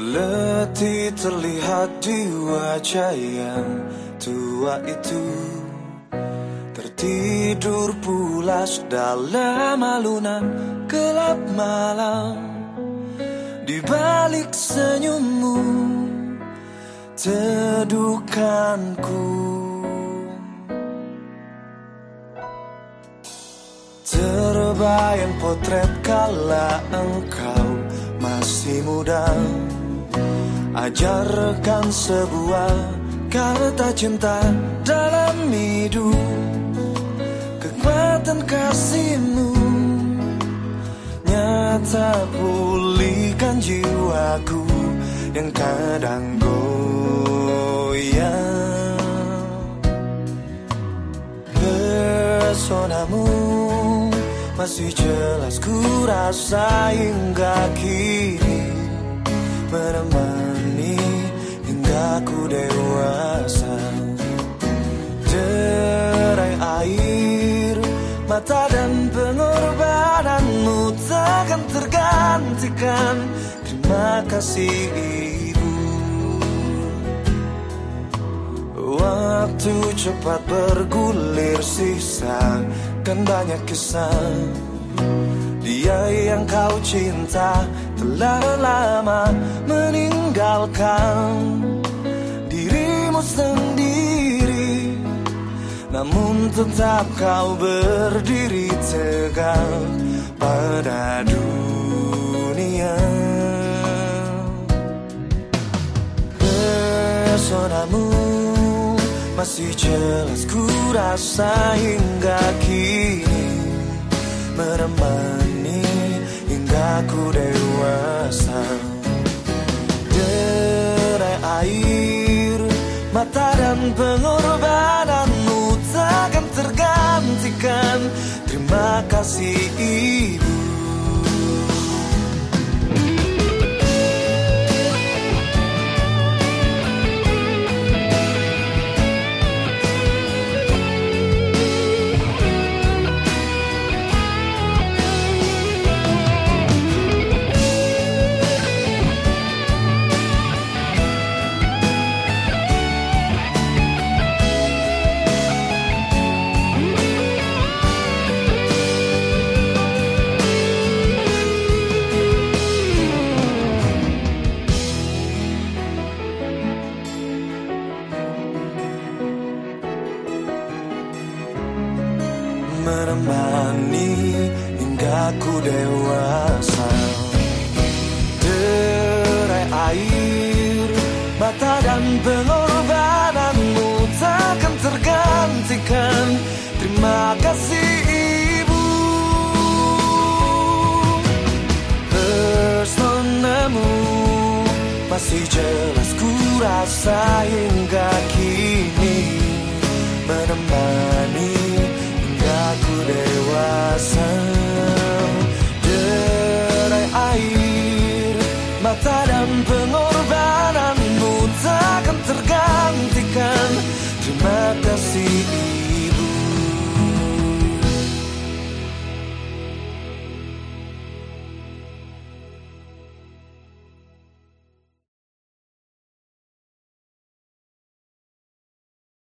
Letih terlihat di wajah yang tua itu. Tertidur pulas dalam alunan gelap malam. Di balik senyummu Teduhkanku. Terbayang potret kala engkau masih muda Ajarkan sebuah kata cinta dalam hidup. Kekuatan kasihmu Nyata pulihkan jiwaku Yang kadang goyang. Personamu masih jelas ku rasa hingga kini. Menemani hingga ku dewasa. Derai air, mata dan pengorbananmu takkan tergantikan. Terima kasih ibu. Waktu cepat bergulir sisa kan banyak kisah Dia yang kau cinta telah lama meninggalkan Namun tetap kau berdiri tegak pada dunia. Pesonamu masih jelas ku rasa hingga kini Menemani hingga ku dewasa Terima menemani hingga ku dewasa. Derai air, mata dan pengorbananmu takkan tergantikan. Terima kasih ibu. Personamu masih jelas ku rasa hingga kini. Menemani